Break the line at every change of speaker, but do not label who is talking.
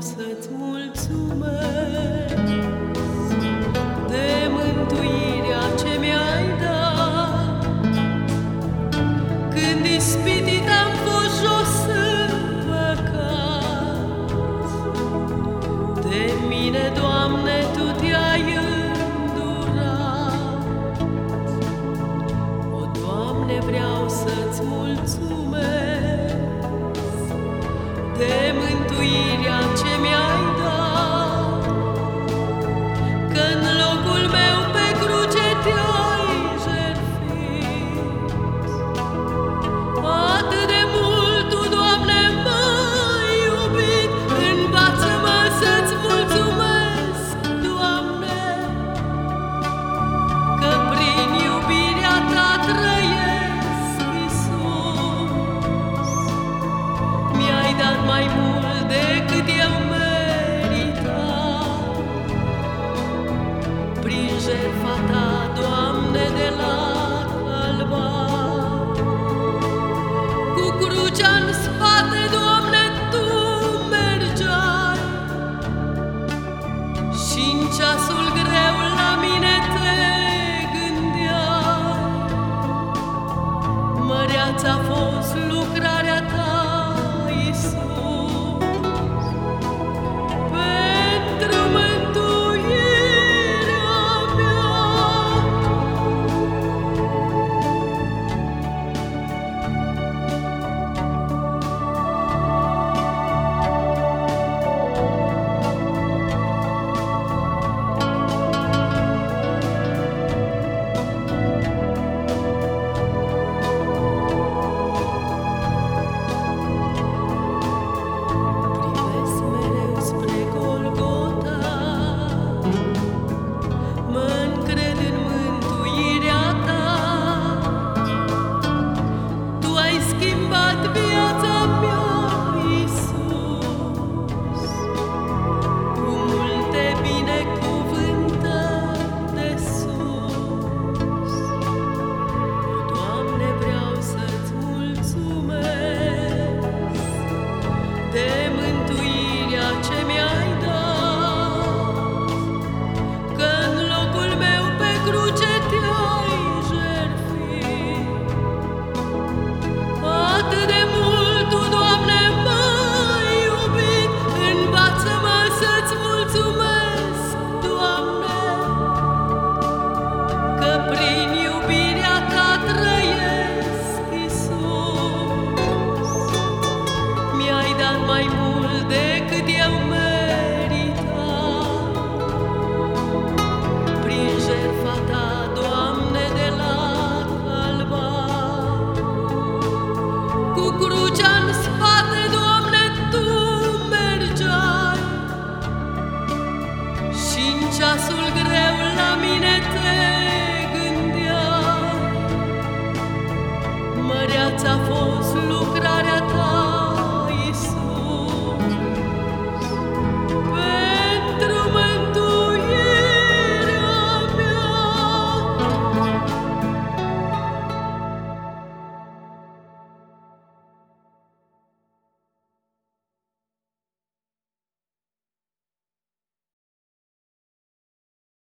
closer to mai mult decât eu meritam. Prin jertfa ta, Doamne, de la alba, cu crucea-n